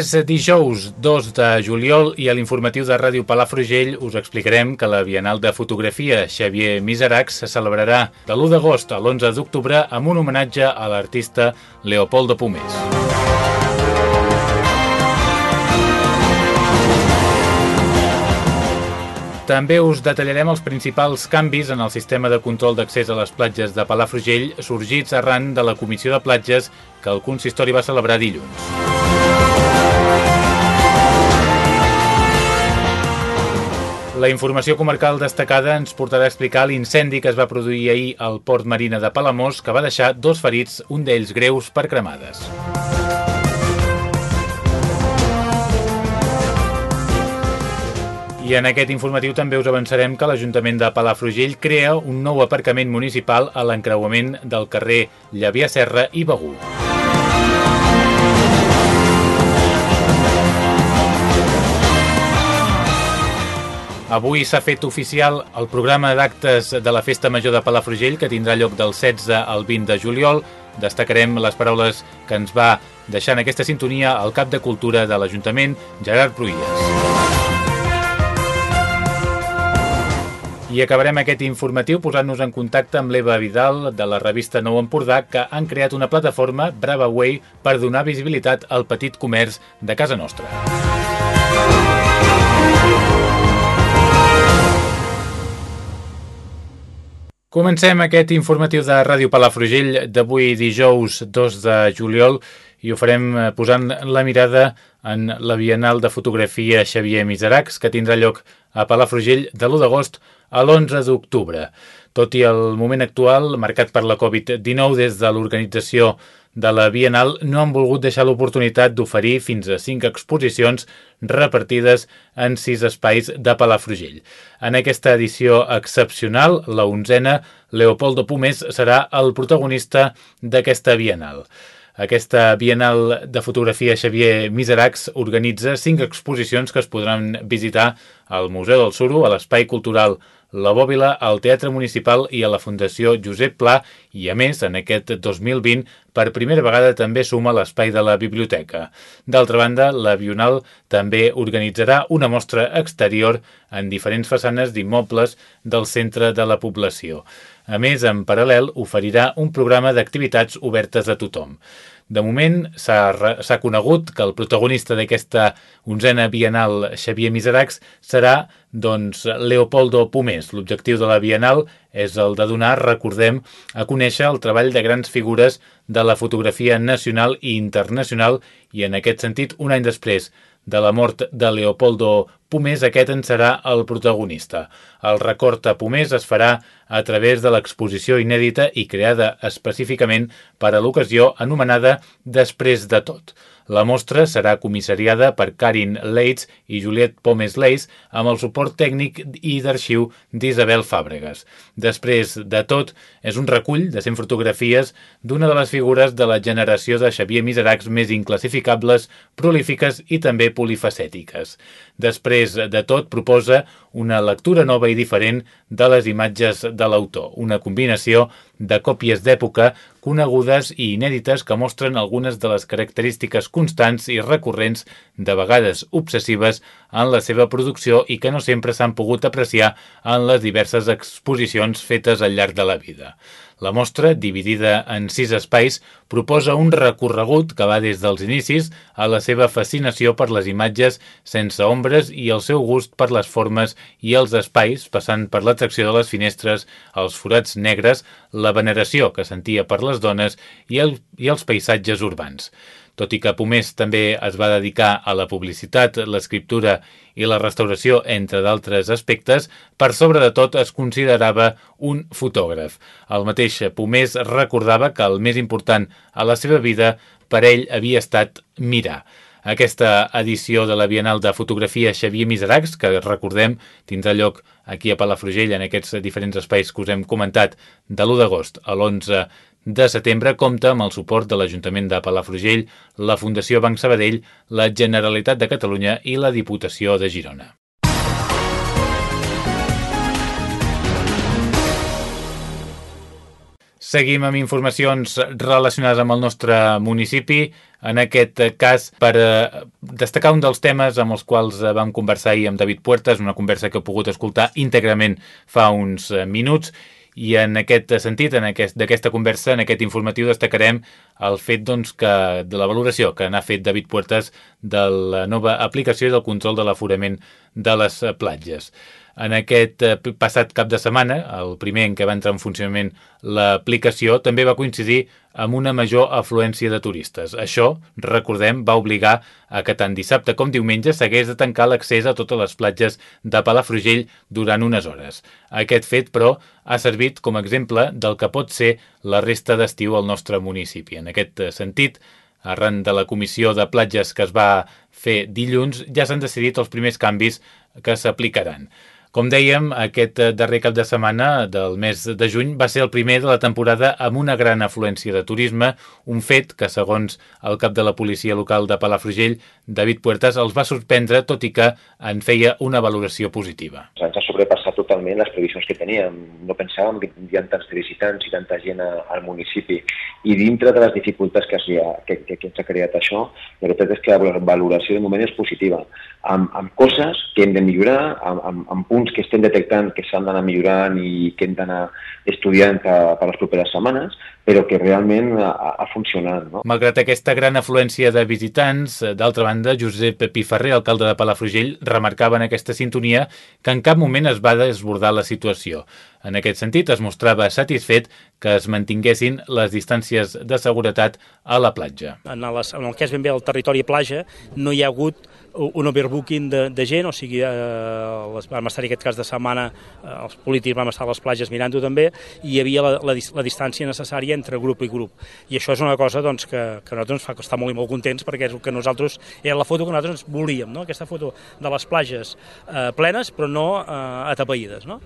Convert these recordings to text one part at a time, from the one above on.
És dijous 2 de juliol i a l'informatiu de Ràdio Palafrugell us explicarem que la Bienal de Fotografia Xavier Miseracs se celebrarà de l'1 d'agost a l'11 d'octubre amb un homenatge a l'artista Leopoldo Pomés. També us detallarem els principals canvis en el sistema de control d'accés a les platges de Palafrugell sorgits arran de la Comissió de Platges que el consistori va celebrar dilluns. La informació comarcal destacada ens portarà a explicar l'incendi que es va produir ahir al port marina de Palamós, que va deixar dos ferits, un d'ells greus per cremades. I en aquest informatiu també us avançarem que l'Ajuntament de Palafrugell crea un nou aparcament municipal a l'encreuament del carrer Llavià Serra i Begú. Avui s'ha fet oficial el programa d'actes de la Festa Major de Palafrugell, que tindrà lloc del 16 al 20 de juliol. Destacarem les paraules que ens va deixar en aquesta sintonia el cap de Cultura de l'Ajuntament, Gerard Pruies. I acabarem aquest informatiu posant-nos en contacte amb l'Eva Vidal de la revista Nou Empordà que han creat una plataforma, Brava Way, per donar visibilitat al petit comerç de casa nostra. Comencem aquest informatiu de Ràdio Palafrugell d'avui dijous 2 de juliol i ho farem eh, posant la mirada en la Bienal de Fotografia Xavier Miseracs, que tindrà lloc a Palafrugell de l'1 d'agost a l'11 d'octubre. Tot i el moment actual, marcat per la Covid-19 des de l'organització de la Bienal no han volgut deixar l'oportunitat d'oferir fins a cinc exposicions repartides en sis espais de Palafrugell. En aquesta edició excepcional, la onzena, Leopoldo Pomés serà el protagonista d'aquesta Bienal. Aquesta Bienal de Fotografia Xavier Miseracs organitza cinc exposicions que es podran visitar al Museu del Suro, a l'Espai Cultural la Bòbila, al Teatre Municipal i a la Fundació Josep Pla i, a més, en aquest 2020, per primera vegada també suma l'espai de la biblioteca. D'altra banda, la Bional també organitzarà una mostra exterior en diferents façanes d'immobles del centre de la població. A més, en paral·lel, oferirà un programa d'activitats obertes a tothom. De moment s'ha conegut que el protagonista d'aquesta onzena bienal Xavier Miseracs serà doncs, Leopoldo Pomés. L'objectiu de la bienal és el de donar, recordem, a conèixer el treball de grans figures de la fotografia nacional i internacional i en aquest sentit, un any després de la mort de Leopoldo Pomés, aquest en serà el protagonista. El record a Pomés es farà a través de l'exposició inèdita i creada específicament per a l'ocasió anomenada Després de tot. La mostra serà comissariada per Karin Leitz i Juliet Pomes Leis amb el suport tècnic i d'arxiu d'Isabel Fàbregas. Després de tot, és un recull de 100 fotografies d'una de les figures de la generació de Xavier Miseracs més inclassificables, prolífiques i també polifacètiques. Després de tot, proposa una lectura nova i diferent de les imatges de l'autor, una combinació de còpies d'època conegudes i inèdites que mostren algunes de les característiques constants i recurrents, de vegades obsessives, en la seva producció i que no sempre s'han pogut apreciar en les diverses exposicions fetes al llarg de la vida. La mostra, dividida en sis espais, proposa un recorregut que va des dels inicis a la seva fascinació per les imatges sense ombres i el seu gust per les formes i els espais, passant per l'atracció de les finestres, els forats negres, la veneració que sentia per les dones i, el, i els paisatges urbans. Tot i que Pomés també es va dedicar a la publicitat, l'escriptura i la restauració, entre d'altres aspectes, per sobre de tot es considerava un fotògraf. El mateix Pomés recordava que el més important a la seva vida per ell havia estat mirar aquesta edició de la Bienal de Fotografia Xavier Miseracs, que recordem tindrà lloc aquí a Palafrugell en aquests diferents espais que us hem comentat de l'1 d'agost a l'11 de setembre compta amb el suport de l'Ajuntament de Palafrugell, la Fundació Banc Sabadell, la Generalitat de Catalunya i la Diputació de Girona. Seguim amb informacions relacionades amb el nostre municipi, en aquest cas per eh, destacar un dels temes amb els quals eh, vam conversar ahir amb David Puertas, una conversa que he pogut escoltar íntegrament fa uns eh, minuts, i en aquest sentit, en aquest, d'aquesta conversa, en aquest informatiu, destacarem el fet doncs, que, de la valoració que n'ha fet David Puertas de la nova aplicació del control de l'aforament de les platges. En aquest eh, passat cap de setmana, el primer en què va entrar en funcionament l'aplicació, també va coincidir amb una major afluència de turistes. Això, recordem, va obligar a que tant dissabte com diumenge s'hagués de tancar l'accés a totes les platges de Palafrugell durant unes hores. Aquest fet, però, ha servit com a exemple del que pot ser la resta d'estiu al nostre municipi. En aquest sentit, arran de la comissió de platges que es va fer dilluns, ja s'han decidit els primers canvis que s'aplicaran. Com dèiem, aquest eh, darrer cap de setmana del mes de juny va ser el primer de la temporada amb una gran afluència de turisme, un fet que, segons el cap de la policia local de Palafrugell, David Puertas, els va sorprendre, tot i que en feia una valoració positiva. Ens ha sobrepassat totalment les previsions que teníem. No pensàvem que hi ha tants visitants i tanta gent al municipi. I dintre de les dificultats que, ha, que, que, que ens ha creat això, la veritat és que la valoració de moment és positiva. Amb, amb coses que hem de millorar, amb, amb, amb punts punts que estem detectant que s'han d'anar millorant i que hem d'anar estudiant per les properes setmanes, però que realment ha, ha funcionat. No? Malgrat aquesta gran afluència de visitants, d'altra banda, Josep Piferrer, alcalde de Palafrugell, remarcava en aquesta sintonia que en cap moment es va desbordar la situació. En aquest sentit, es mostrava satisfet que es mantinguessin les distàncies de seguretat a la platja. En, les, en el que és ben bé el territori platja no hi ha hagut un overbooking de, de gent, o sigui, eh, vam estar aquest cas de setmana, eh, els polítics vam estar a les platges mirant-ho també, i hi havia la, la, la distància necessària entre grup i grup. I això és una cosa doncs, que, que nosaltres ens fa estar molt i molt contents perquè és el que nosaltres, era la foto que nosaltres volíem, no? aquesta foto de les platges eh, plenes però no eh, atapeïdes. No?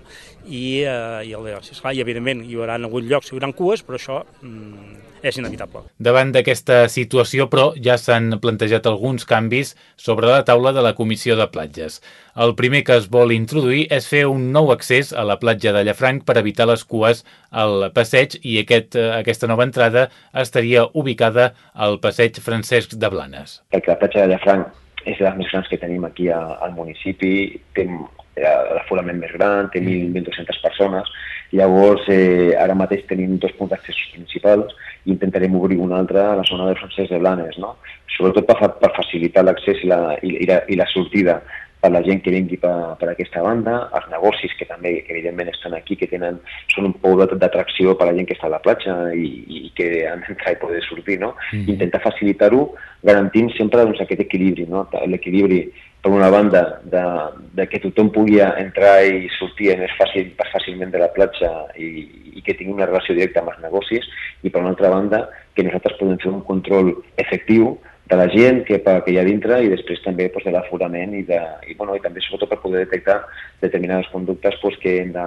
I, eh, i, el, esclar, i evidentment hi haurà hagut llocs, hi haurà cues, però això mm, és inevitable. Davant d'aquesta situació, però, ja s'han plantejat alguns canvis sobre la taula de la Comissió de Platges. El primer que es vol introduir és fer un nou accés a la platja de Llafranc per evitar les cues al passeig i aquest, aquesta nova entrada estaria ubicada al passeig Francesc de Blanes. Perquè la platja de Llafranc és les més grans que tenim aquí al municipi, té l'aforament més gran, té 1.200 persones, llavors eh, ara mateix tenim dos punts d'accés principals i intentarem obrir un altre a la zona de Francesc de Blanes, no? sobretot per, per facilitar l'accés i, la, i, i, la, i la sortida per la gent que vingui per, per aquesta banda, els negocis que també que evidentment estan aquí, que tenen, són un pou d'atracció per a la gent que està a la platja i, i que han d'entrar i poder sortir, no? Mm. Intentar facilitar-ho garantint sempre doncs, aquest equilibri, no? l'equilibri per una banda de, de que tothom pugui entrar i sortir més fàcil, més fàcilment de la platja i, i que tingui una relació directa amb els negocis i per una altra banda que nosaltres podem fer un control efectiu de la gent que, que hi ha dintre i després també doncs, de l'aforament i, de, i, bueno, i també sobretot per poder detectar determinades conductes doncs, que hem de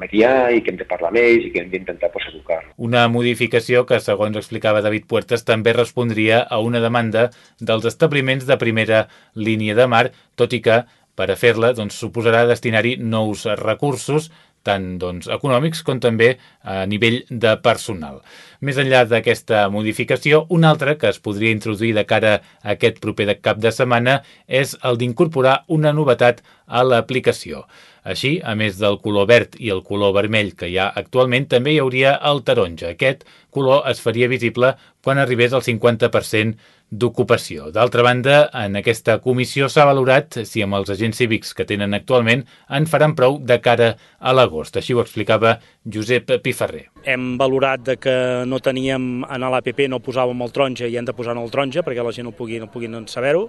mediar i que hem de parlar més i que hem d'intentar doncs, educar. Una modificació que, segons explicava David Puertas, també respondria a una demanda dels establiments de primera línia de mar, tot i que per a fer-la doncs, suposarà destinar-hi nous recursos tant doncs, econòmics com també a nivell de personal. Més enllà d'aquesta modificació, una altra que es podria introduir de cara a aquest proper cap de setmana és el d'incorporar una novetat a l'aplicació. Així, a més del color verd i el color vermell que hi ha actualment, també hi hauria el taronja. Aquest color es faria visible quan arribés al 50% d'ocupació. D'altra banda, en aquesta comissió s'ha valorat si amb els agents cívics que tenen actualment en faran prou de cara a l'agost. Així ho explicava Josep Piferrer. Hem valorat de que no teníem en l'APP, no posàvem el taronja i hem de posar en el taronja perquè la gent no pugui, no pugui saber-ho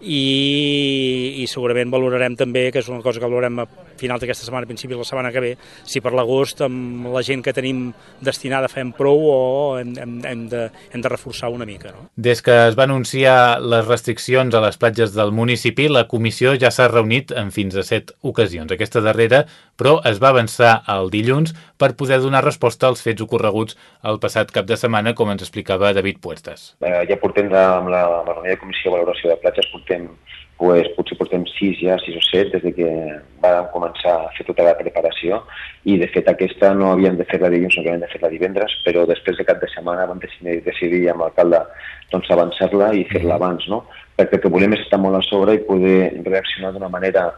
i, i segurament valorarem també, que és una cosa que valorem a final d'aquesta setmana, principis de la setmana que ve, si per l'agost amb la gent que tenim destinada fem prou o hem, hem, hem, de, hem de reforçar una mica. No? Des que es va anunciar les restriccions a les platges del municipi, la comissió ja s'ha reunit en fins a set ocasions. Aquesta darrera, però, es va avançar el dilluns per poder donar resposta als fets ocorreguts el passat cap de setmana, com ens explicava David Puertas. Eh, ja portem amb la, amb la reunió de comissió de valoració de platges, portem pues, potser portem sis ja, sis o set, des de que vam començar a fer tota la preparació i de fet aquesta no havíem de fer-la dilluns, no havíem de fer-la divendres, però després de cap de setmana vam decidir, decidir amb l'alcalde doncs, avançar-la i fer-la abans, no? perquè el que volem és estar molt a sobre i poder reaccionar d'una manera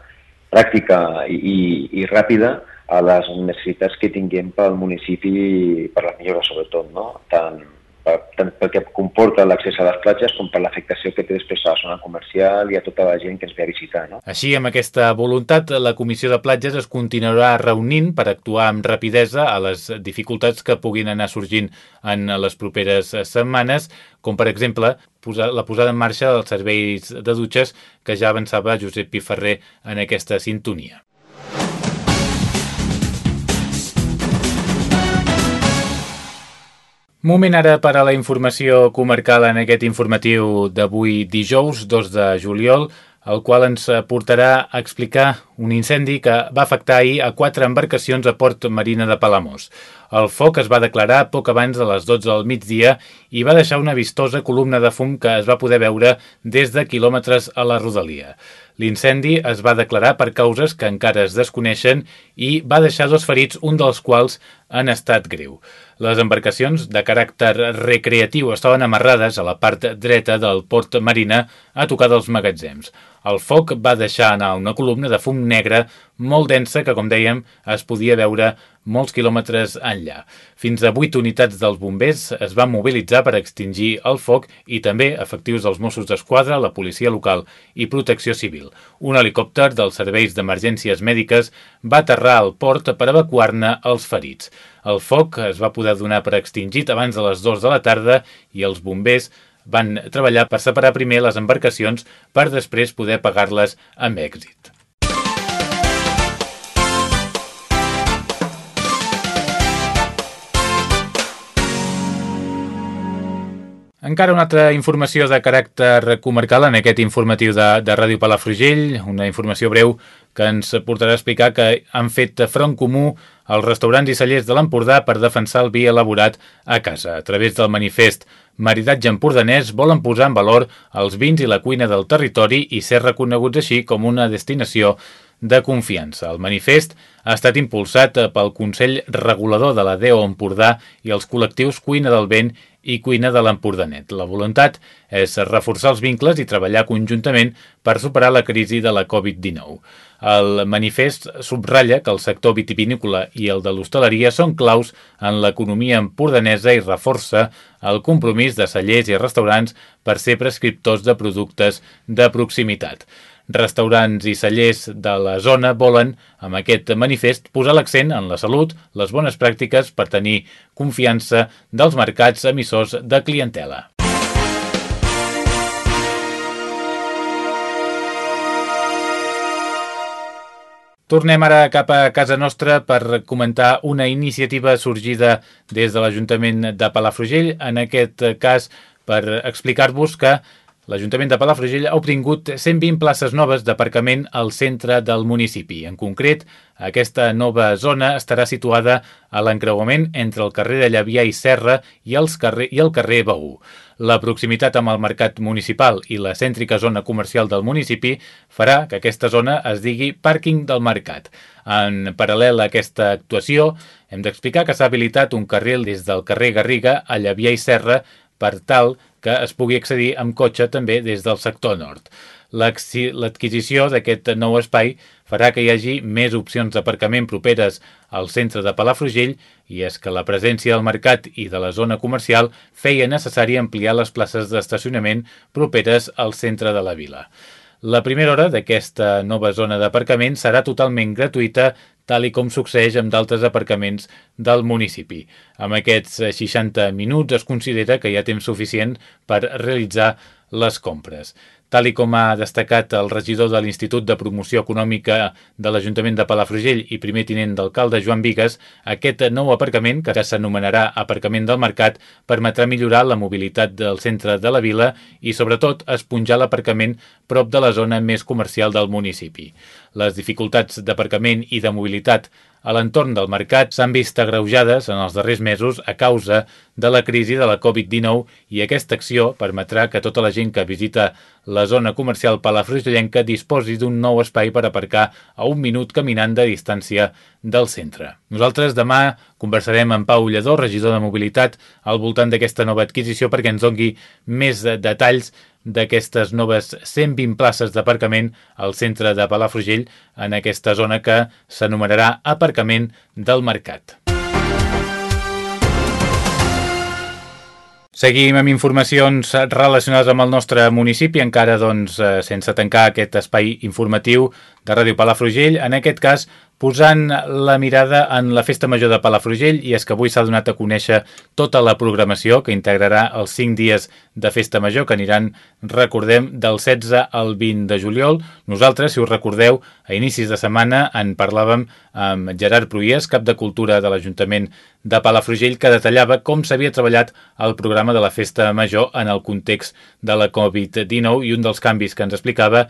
pràctica i, i, i ràpida a les necessitats que tinguem pel municipi per les millores sobretot, no? tant, tant pel que comporta l'accés a les platges com per l'afectació que té després a la zona comercial i a tota la gent que ens ve a visitar. No? Així, amb aquesta voluntat, la Comissió de Platges es continuarà reunint per actuar amb rapidesa a les dificultats que puguin anar sorgint en les properes setmanes, com per exemple la posada en marxa dels serveis de dutxes que ja avançava Josep Piferrer en aquesta sintonia. Moment ara per a la informació comarcal en aquest informatiu d'avui dijous, 2 de juliol, el qual ens portarà a explicar un incendi que va afectar ahir a quatre embarcacions a Port Marina de Palamós. El foc es va declarar poc abans de les 12 del migdia i va deixar una vistosa columna de fum que es va poder veure des de quilòmetres a la rodalia. L'incendi es va declarar per causes que encara es desconeixen i va deixar dos ferits, un dels quals en estat greu. Les embarcacions de caràcter recreatiu estaven amarrades a la part dreta del port marina a tocar dels magatzems. El foc va deixar anar una columna de fum negre molt densa que, com dèiem, es podia veure molts quilòmetres enllà. Fins a vuit unitats dels bombers es van mobilitzar per extingir el foc i també efectius dels Mossos d'Esquadra, la policia local i protecció civil. Un helicòpter dels serveis d'emergències mèdiques va aterrar al port per evacuar-ne els ferits. El foc es va poder donar per extingit abans de les 2 de la tarda i els bombers van treballar per separar primer les embarcacions per després poder pagar-les amb èxit. Encara una altra informació de caràcter comarcal en aquest informatiu de, de Ràdio Palafrugell, una informació breu que ens portarà a explicar que han fet front comú als restaurants i cellers de l'Empordà per defensar el vi elaborat a casa. A través del manifest Maridatge Empordanès volen posar en valor els vins i la cuina del territori i ser reconeguts així com una destinació de confiança. El manifest ha estat impulsat pel Consell Regulador de la DEO Empordà i els col·lectius Cuina del Vent i Cuina de l'Empordanet. La voluntat és reforçar els vincles i treballar conjuntament per superar la crisi de la Covid-19. El manifest subratlla que el sector vitivinícola i el de l'hostaleria són claus en l'economia empordanesa i reforça el compromís de cellers i restaurants per ser prescriptors de productes de proximitat. Restaurants i cellers de la zona volen, amb aquest manifest, posar l'accent en la salut, les bones pràctiques per tenir confiança dels mercats emissors de clientela. Tornem ara cap a casa nostra per comentar una iniciativa sorgida des de l'Ajuntament de Palafrugell, en aquest cas per explicar-vos que L'Ajuntament de Palafrugell ha obtingut 120 places noves d'aparcament al centre del municipi. En concret, aquesta nova zona estarà situada a l'encreuament entre el carrer de Llavià i Serra i, els carrer, i el carrer Beú. La proximitat amb el mercat municipal i la cèntrica zona comercial del municipi farà que aquesta zona es digui Pàrquing del Mercat. En paral·lel a aquesta actuació, hem d'explicar que s'ha habilitat un carril des del carrer Garriga a Llavià i Serra per tal que es pugui accedir amb cotxe també des del sector nord. L'adquisició d'aquest nou espai farà que hi hagi més opcions d'aparcament properes al centre de Palafrugell i és que la presència del mercat i de la zona comercial feia necessari ampliar les places d'estacionament properes al centre de la vila. La primera hora d'aquesta nova zona d'aparcament serà totalment gratuïta tal i com succeeix amb d'altres aparcaments del municipi. Amb aquests 60 minuts es considera que hi ha temps suficient per realitzar les compres. Tal i com ha destacat el regidor de l'Institut de Promoció Econòmica de l'Ajuntament de Palafrugell i primer tinent d'alcalde Joan Vigues, aquest nou aparcament, que s'anomenarà Aparcament del Mercat, permetrà millorar la mobilitat del centre de la vila i, sobretot, esponjar l'aparcament prop de la zona més comercial del municipi. Les dificultats d'aparcament i de mobilitat a l'entorn del mercat s'han vist agreujades en els darrers mesos a causa de la crisi de la Covid-19 i aquesta acció permetrà que tota la gent que visita la zona comercial palafrugellenca disposi d'un nou espai per aparcar a un minut caminant de distància del centre. Nosaltres demà conversarem amb Pau Lledó, regidor de Mobilitat, al voltant d'aquesta nova adquisició perquè ens dongui més detalls d'aquestes noves 120 places d'aparcament al centre de Palafrugell en aquesta zona que s'anomenarà Aparcament del Mercat. Seguim amb informacions relacionades amb el nostre municipi, encara doncs, eh, sense tancar aquest espai informatiu de Ràdio Palafrugell. En aquest cas, posant la mirada en la Festa Major de Palafrugell i és que avui s'ha donat a conèixer tota la programació que integrarà els 5 dies de Festa Major que aniran, recordem, del 16 al 20 de juliol. Nosaltres, si us recordeu, a inicis de setmana en parlàvem amb Gerard Pruies, cap de Cultura de l'Ajuntament de Palafrugell, que detallava com s'havia treballat el programa de la Festa Major en el context de la Covid-19 i un dels canvis que ens explicava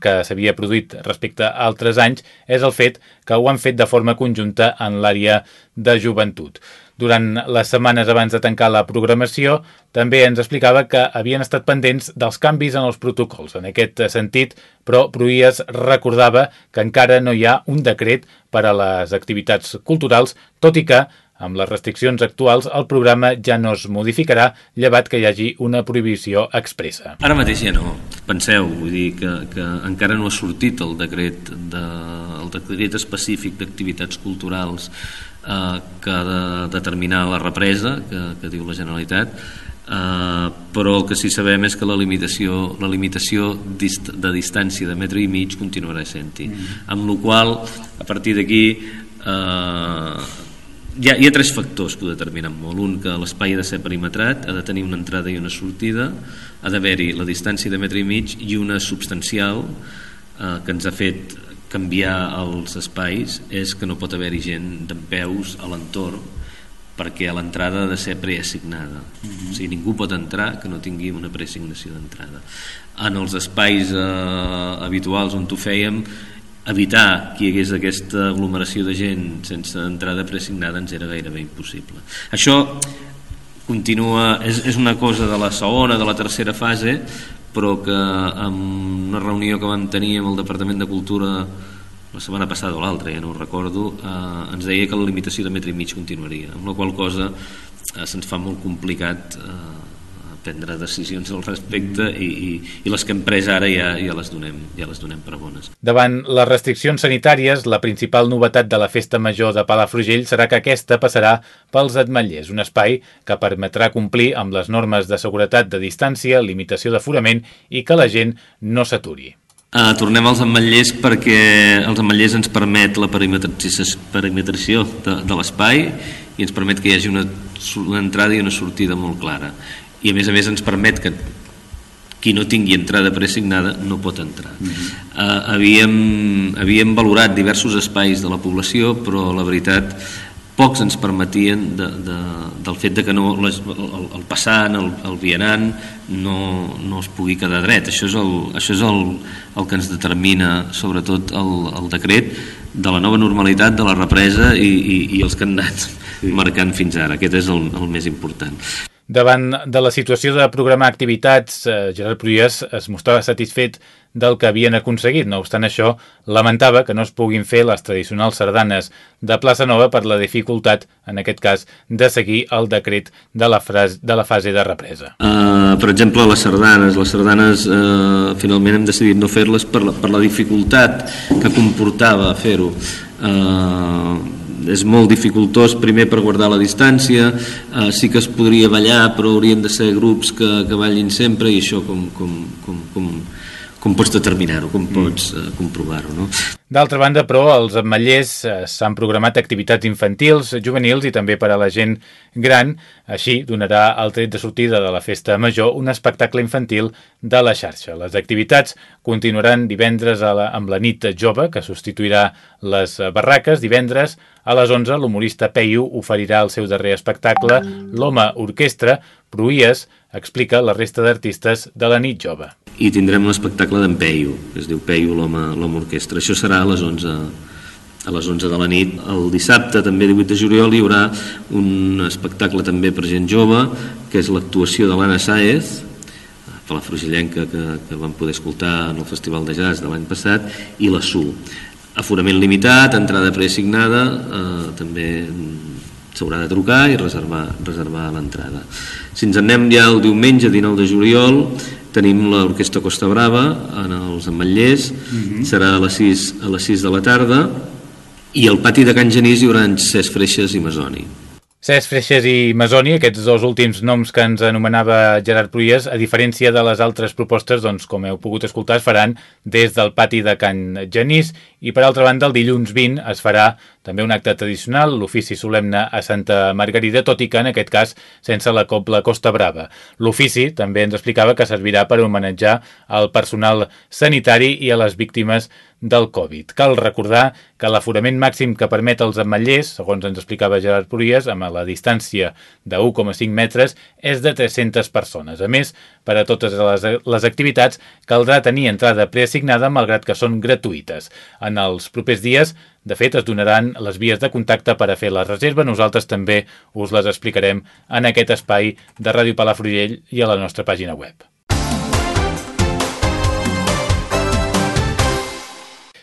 que s'havia produït respecte a altres anys és el fet que ho han fet de forma conjunta en l'àrea de joventut. Durant les setmanes abans de tancar la programació, també ens explicava que havien estat pendents dels canvis en els protocols. En aquest sentit, però Pruies recordava que encara no hi ha un decret per a les activitats culturals, tot i que amb les restriccions actuals, el programa ja no es modificarà, llevat que hi hagi una prohibició expressa. Ara mateix ja no. Penseu, vull dir que, que encara no ha sortit el decret, de, el decret específic d'activitats culturals eh, que ha de determinar la represa, que, que diu la Generalitat, eh, però el que sí sabem és que la limitació, la limitació dist de distància de metre i mig continuarà sent-hi. Mm. Amb la qual a partir d'aquí eh, hi ha, hi ha tres factors que ho determinen molt. Un, que l'espai ha de ser perimetrat, ha de tenir una entrada i una sortida, ha d'haver-hi la distància de metre i mig i una substancial eh, que ens ha fet canviar els espais és que no pot haver-hi gent d'en peus a l'entorn perquè a l'entrada ha de ser preassignada. Uh mhm. -huh. O sigui, ningú pot entrar que no tingui una preassignació d'entrada. En els espais eh, habituals on ho fèiem evitar que hi hagués aquesta aglomeració de gent sense entrada preassignada ens era gairebé impossible. Això continua, és, és una cosa de la segona, de la tercera fase, però que en una reunió que vam tenir amb el Departament de Cultura la setmana passada o l'altra, ja no ho recordo, eh, ens deia que la limitació de metre i mig continuaria, amb la qual cosa eh, se'ns fa molt complicat eh, prendre decisions al respecte i, i, i les que hem pres ara ja, ja, les donem, ja les donem per bones. Davant les restriccions sanitàries, la principal novetat de la Festa Major de Palafrugell serà que aquesta passarà pels Atmetllers, un espai que permetrà complir amb les normes de seguretat de distància, limitació d'aforament i que la gent no s'aturi. Uh, tornem als ametllers perquè els ametllers ens permet la perimetració de, de l'espai i ens permet que hi hagi una, una entrada i una sortida molt clara i a més a més ens permet que qui no tingui entrada preassignada no pot entrar. Uh -huh. uh, havíem, havíem valorat diversos espais de la població, però la veritat pocs ens permetien de, de, del fet de que no, les, el, el passant, el, el vianant no, no es pugui quedar dret això és el, això és el, el que ens determina sobretot el, el decret de la nova normalitat, de la represa i, i, i els que han anat sí. marcant fins ara aquest és el, el més important Davant de la situació de programar activitats, eh, Gerard Pruies es mostrava satisfet del que havien aconseguit. No obstant això, lamentava que no es puguin fer les tradicionals sardanes de Plaça Nova per la dificultat, en aquest cas, de seguir el decret de la, frase, de la fase de represa. Uh, per exemple, les sardanes. Les sardanes uh, finalment hem decidit no fer-les per, la, per la dificultat que comportava fer-ho. Uh, és molt dificultós primer per guardar la distància eh, sí que es podria ballar però haurien de ser grups que, que ballin sempre i això com, com, com, com, com pots determinar-ho, com mm. pots uh, comprovar-ho. No? D'altra banda, però, els ametllers uh, s'han programat activitats infantils, juvenils i també per a la gent gran. Així donarà el tret de sortida de la festa major un espectacle infantil de la xarxa. Les activitats continuaran divendres a la, amb la nit jove, que substituirà les barraques. Divendres a les 11 l'humorista Peyu oferirà el seu darrer espectacle, l'Home Orquestra, Pruies, explica la resta d'artistes de la nit jove. I tindrem un espectacle d'en Peyu, que es diu Peyu l'home orquestra. Això serà a les 11 a les 11 de la nit. El dissabte, també 18 de juliol, hi haurà un espectacle també per gent jove, que és l'actuació de l'Anna Saez, la Frugillenca que, que vam poder escoltar en el Festival de Jazz de l'any passat, i la SU. Aforament limitat, entrada preassignada, eh, també s'haurà de trucar i reservar, reservar l'entrada. Si ens anem ja el diumenge 19 de juliol, tenim l'Orquestra Costa Brava en els ametllers, mm -hmm. serà a les, 6, a les 6 de la tarda, i al pati de Can Genís hi haurà Cesc Freixes i Masoni. Cesc Freixes i Masoni, aquests dos últims noms que ens anomenava Gerard Pruies, a diferència de les altres propostes, doncs, com heu pogut escoltar, es faran des del pati de Can Genís i, per altra banda, el dilluns 20 es farà també un acte tradicional, l'ofici solemne a Santa Margarida, tot i que, en aquest cas, sense la Copla Costa Brava. L'ofici també ens explicava que servirà per homenatjar al personal sanitari i a les víctimes del Covid. Cal recordar que l'aforament màxim que permet els ametllers, segons ens explicava Gerard Puries, amb la distància de 1,5 metres, és de 300 persones. A més, per a totes les, les activitats caldrà tenir entrada preassignada malgrat que són gratuïtes. En els propers dies, de fet, es donaran les vies de contacte per a fer la reserva. Nosaltres també us les explicarem en aquest espai de Ràdio Palafrugell i a la nostra pàgina web.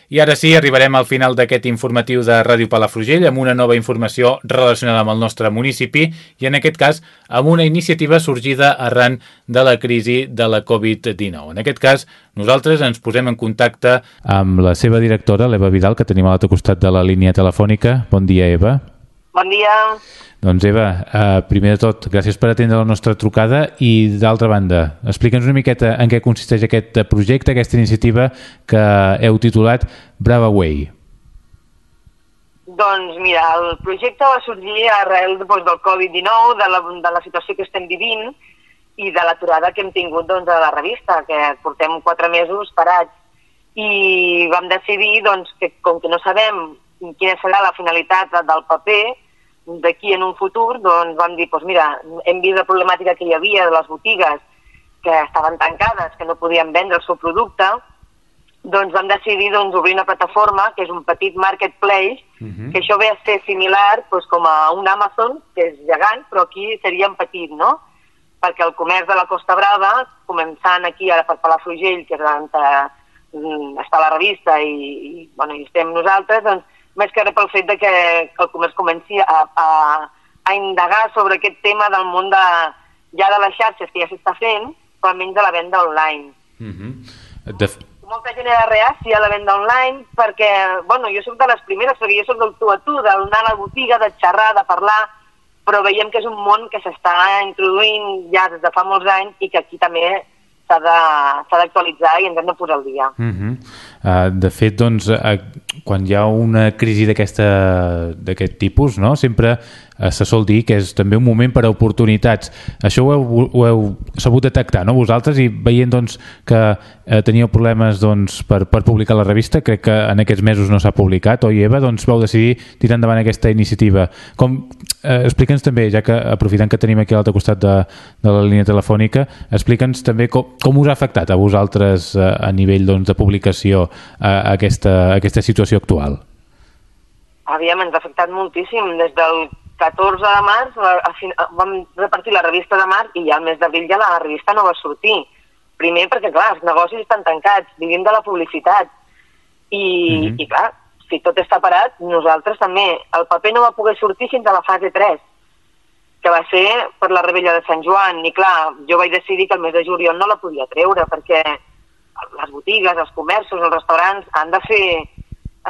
I ara sí, arribarem al final d'aquest informatiu de Ràdio Palafrugell amb una nova informació relacionada amb el nostre municipi i en aquest cas amb una iniciativa sorgida arran de la crisi de la Covid-19. En aquest cas, nosaltres ens posem en contacte amb la seva directora, l'Eva Vidal, que tenim a l'altre costat de la línia telefònica. Bon dia, Eva. Bon dia. Doncs Eva, eh, primer de tot, gràcies per atendre la nostra trucada i d'altra banda, explica'ns una miqueta en què consisteix aquest projecte, aquesta iniciativa que heu titulat Brava Way. Doncs mira, el projecte va sorgir arrel doncs, del Covid-19, de, la, de la situació que estem vivint i de l'aturada que hem tingut doncs, a la revista, que portem quatre mesos parats. I vam decidir doncs, que com que no sabem quina serà la finalitat del paper, d'aquí en un futur, doncs vam dir, doncs mira, hem vist la problemàtica que hi havia de les botigues que estaven tancades, que no podien vendre el seu producte, doncs vam decidir doncs, obrir una plataforma que és un petit marketplace, uh mhm. -huh. que això ve a ser similar doncs, com a un Amazon, que és gegant, però aquí seria en petit, no? Perquè el comerç de la Costa Brava, començant aquí ara per Palafrugell, que és on eh, està la revista i, i, bueno, i estem nosaltres, doncs més que ara pel fet de que, que el comerç comenci a, a, a indagar sobre aquest tema del món de, ja de les xarxes que ja s'està fent, però almenys de la venda online. Mm -hmm. de... Molta gent era reàcia a la venda online perquè, bueno, jo soc de les primeres, perquè jo soc del tu a tu, d'anar a la botiga, de xerrar, de parlar, però veiem que és un món que s'està introduint ja des de fa molts anys i que aquí també s'ha d'actualitzar i ens hem de posar al dia. Uh -huh. Uh, de fet, doncs, uh, quan hi ha una crisi d'aquest tipus, no? sempre eh, se sol dir que és també un moment per a oportunitats. Això ho heu, ho heu sabut detectar, no?, vosaltres, i veient doncs, que eh, teníeu problemes doncs, per, per publicar la revista, crec que en aquests mesos no s'ha publicat, oi, Eva? Doncs vau decidir tirar endavant aquesta iniciativa. Com, eh, explica'ns també, ja que aprofitant que tenim aquí a l'altre costat de, de la línia telefònica, explica'ns també com, com us ha afectat a vosaltres eh, a nivell doncs, de publicació eh, aquesta, aquesta situació actual. Aviam, ens ha afectat moltíssim. Des del 14 de març a fin, vam repartir la revista de març i ja al mes d'abril ja la revista no va sortir. Primer perquè, clar, els negocis estan tancats, vivim de la publicitat. I, mm -hmm. i clar, si tot està parat, nosaltres també. El paper no va poder sortir fins a la fase 3, que va ser per la rebella de Sant Joan. I clar, jo vaig decidir que el mes de juliol no la podia treure, perquè les botigues, els comerços, els restaurants han de fer,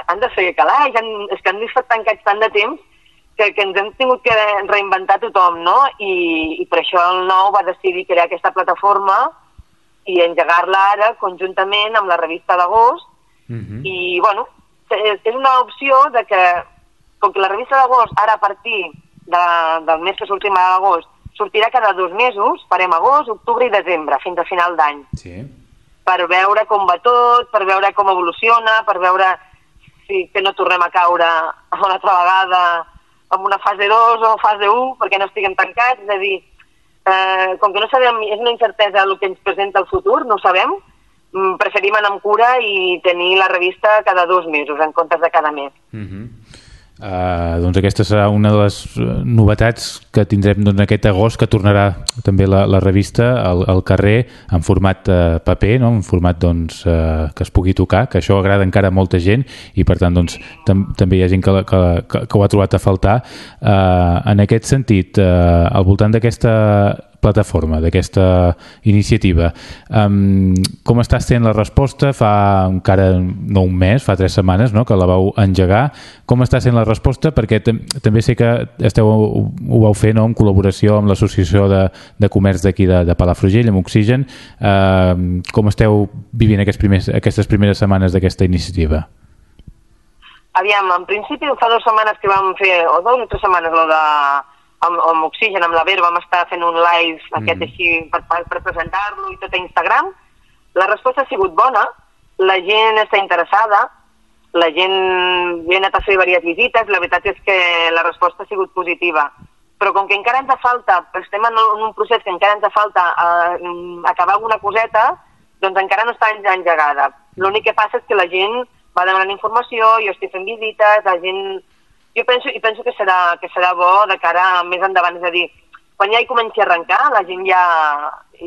han de fer calaix, han, és que han estat tancats tant de temps que, que ens hem tingut que reinventar tothom, no? I, i per això el nou va decidir crear aquesta plataforma i engegar-la ara conjuntament amb la revista d'agost uh -huh. i, bueno, és, és una opció de que, com que la revista d'agost ara a partir de, del mes que sortim a agost sortirà cada dos mesos, farem agost, octubre i desembre, fins a final d'any. Sí. Per veure com va tot, per veure com evoluciona, per veure si que no tornem a caure una altra vegada amb una fase 2 o fase 1 perquè no estiguem tancats, és a dir, eh, com que no sabem, és una incertesa el que ens presenta el futur, no sabem, mm, preferim anar amb cura i tenir la revista cada dos mesos en comptes de cada mes. Uh mhm. Uh, doncs aquesta serà una de les eh, novetats que tindrem doncs, aquest agost que tornarà també la, la revista al, al carrer en format uh, paper, no? en format doncs, uh, que es pugui tocar, que això agrada encara a molta gent i per tant doncs, tam també hi ha gent que, que, que, que ho ha trobat a faltar. Uh, en aquest sentit, uh, al voltant d'aquesta plataforma, d'aquesta iniciativa. Um, com està sent la resposta? Fa encara no un mes, fa tres setmanes no?, que la vau engegar. Com està sent la resposta? Perquè també sé que esteu, ho vau fer no?, en col·laboració amb l'Associació de, de Comerç d'aquí de, de Palafrugell, amb Oxigen. Uh, com esteu vivint aquests primers, aquestes primeres setmanes d'aquesta iniciativa? Aviam, en principi fa dues setmanes que vam fer, o dues o tres setmanes, lo de amb, amb Oxigen, amb la Ver, vam estar fent un live mm. aquest així per, per, per presentar-lo i tot a Instagram. La resposta ha sigut bona, la gent està interessada, la gent ha anat a fer diverses visites, la veritat és que la resposta ha sigut positiva. Però com que encara ens falta, estem en un procés que encara ens falta uh, acabar alguna coseta, doncs encara no està engegada. L'únic que passa és que la gent va demanant informació, jo estic fent visites, la gent jo penso, i penso que serà, que serà bo de cara més endavant, és a dir, quan ja hi comenci a arrencar, la gent ja,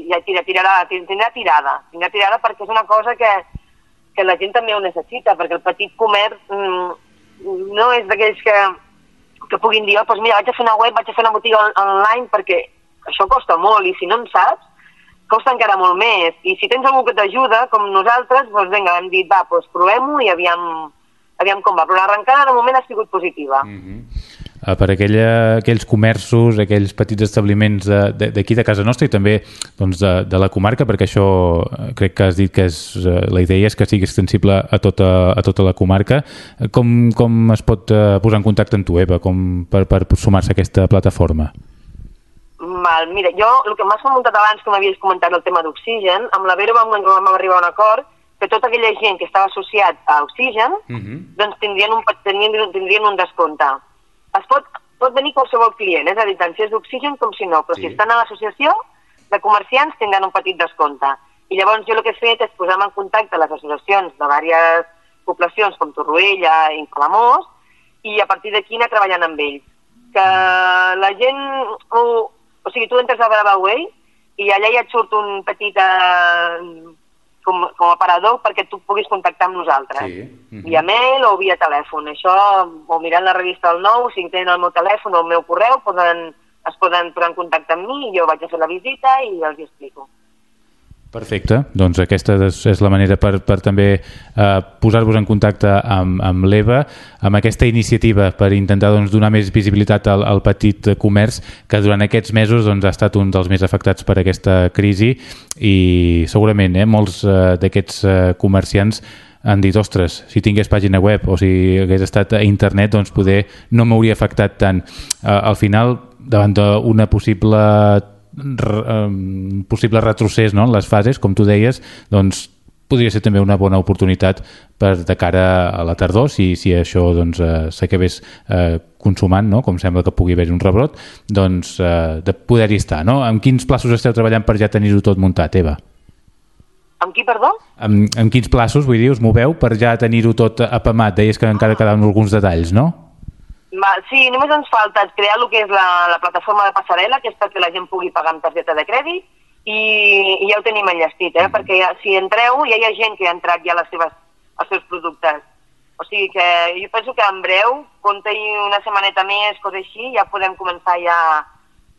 ja tira, tirarà, tindrà tirada, tindrà tirada perquè és una cosa que, que la gent també ho necessita, perquè el petit comerç mm, no és d'aquells que, que puguin dir, oh, doncs mira, vaig a fer una web, vaig a fer una botiga on online, perquè això costa molt, i si no en saps, costa encara molt més. I si tens algú que t'ajuda, com nosaltres, doncs vinga, hem dit, va, doncs provem-ho i aviam, aviam com va, però l'arrencada de moment ha sigut positiva. Mm -hmm. Per aquella, aquells comerços, aquells petits establiments d'aquí de, de casa nostra i també doncs, de, de la comarca, perquè això eh, crec que has dit que és, uh, la idea és que sigui extensible a tota, a tota la comarca. Com, com es pot posar en contacte amb tu, Eva, com per, per sumar-se a aquesta plataforma? Val, mira, jo, el que m'has comentat abans, que m'havies comentat el tema d'oxigen, amb la Vero vam, vam arribar a un acord que tota aquella gent que estava associat a Oxigen uh mhm. -huh. doncs tindrien un, tindrien, tindrien un descompte. Es pot, pot venir qualsevol client, és a dir, tant si és d'Oxigen com si no, però sí. si estan a l'associació de comerciants tindran un petit descompte. I llavors jo el que he fet és posar-me en contacte les associacions de diverses poblacions com Torroella i Palamós i a partir d'aquí anar treballant amb ells. Que la gent... O, o sigui, tu entres a Bravaway i allà ja et surt un petit eh, com, com a parador perquè tu puguis contactar amb nosaltres. Sí. Mm -hmm. Via mail o via telèfon. Això, o mirant la revista del Nou, si tenen el meu telèfon o el meu correu, poden, es poden posar en contacte amb mi i jo vaig a fer la visita i els hi explico. Perfecte, doncs aquesta és la manera per, per també eh, posar-vos en contacte amb, amb l'EVA, amb aquesta iniciativa per intentar doncs, donar més visibilitat al, al petit comerç que durant aquests mesos doncs, ha estat un dels més afectats per aquesta crisi i segurament eh, molts eh, d'aquests eh, comerciants han dit, ostres, si tingués pàgina web o si hagués estat a internet, doncs poder no m'hauria afectat tant. Eh, al final, davant d'una possible um, possible retrocés no? en les fases, com tu deies, doncs podria ser també una bona oportunitat per de cara a la tardor, si, si això doncs, eh, s'acabés eh, consumant, no? com sembla que pugui haver un rebrot, doncs eh, de poder-hi estar. No? En quins plaços esteu treballant per ja tenir-ho tot muntat, Eva? Amb qui, perdó? En, en quins plaços, vull dir, us moveu per ja tenir-ho tot apamat? Deies que encara quedaven alguns detalls, no? Va, sí, només ens falta crear el que és la, la plataforma de passarel·la, que és perquè la gent pugui pagar amb targeta de crèdit, i, i ja ho tenim enllestit, eh? Mm. perquè ja, si entreu ja hi ha gent que ha entrat ja les seves, els seus productes. O sigui que jo penso que en breu, compta-hi una setmaneta més, cosa així, ja podem començar ja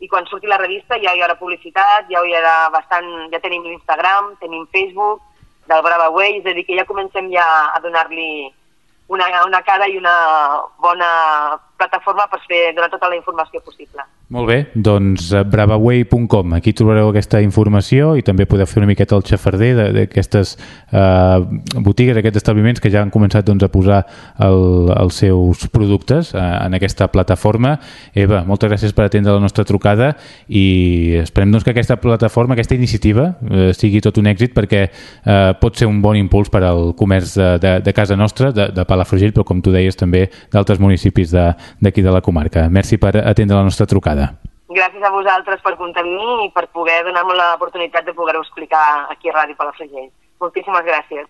i quan surti la revista ja hi haurà publicitat, ja hi haurà bastant, ja tenim l'Instagram, tenim Facebook, del Brava Way, és a dir, que ja comencem ja a donar-li una, una cara i una bona plataforma per fer, donar tota la informació possible. Molt bé, doncs eh, bravaway.com, aquí trobareu aquesta informació i també podeu fer una miqueta el xafarder d'aquestes eh, botigues, aquests establiments que ja han començat doncs, a posar el, els seus productes eh, en aquesta plataforma. Eva, moltes gràcies per atendre la nostra trucada i esperem doncs, que aquesta plataforma, aquesta iniciativa eh, sigui tot un èxit perquè eh, pot ser un bon impuls per al comerç de, de, de casa nostra, de, de Palafrugell, però com tu deies també d'altres municipis d'aquí de, de la comarca. Merci per atendre la nostra trucada. Gràcies a vosaltres per comptar amb mi i per poder donar-me l'oportunitat de poder-ho explicar aquí a Ràdio Palafrugell. Moltíssimes gràcies.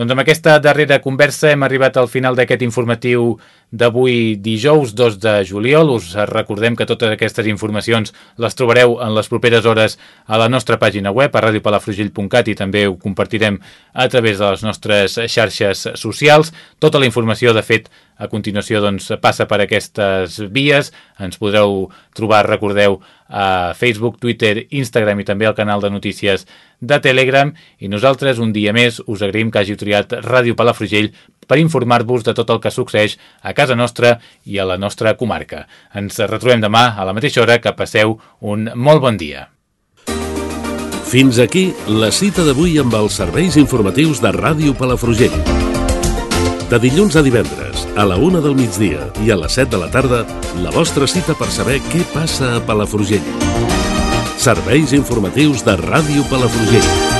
Doncs amb aquesta darrera conversa hem arribat al final d'aquest informatiu d'avui dijous 2 de juliol. Us recordem que totes aquestes informacions les trobareu en les properes hores a la nostra pàgina web, a radiopalafrugell.cat i també ho compartirem a través de les nostres xarxes socials. Tota la informació, de fet, a continuació doncs, passa per aquestes vies. Ens podreu trobar, recordeu, a Facebook, Twitter, Instagram i també al canal de notícies de Telegram. I nosaltres, un dia més, us agraïm que hagi triat Ràdio Palafrugell per informar-vos de tot el que succeeix a casa nostra i a la nostra comarca. Ens retrobem demà a la mateixa hora. Que passeu un molt bon dia. Fins aquí la cita d'avui amb els serveis informatius de Ràdio Palafrugell. De dilluns a divendres, a la una del migdia i a les 7 de la tarda, la vostra cita per saber què passa a Palafrugell. Serveis informatius de Ràdio Palafrugell.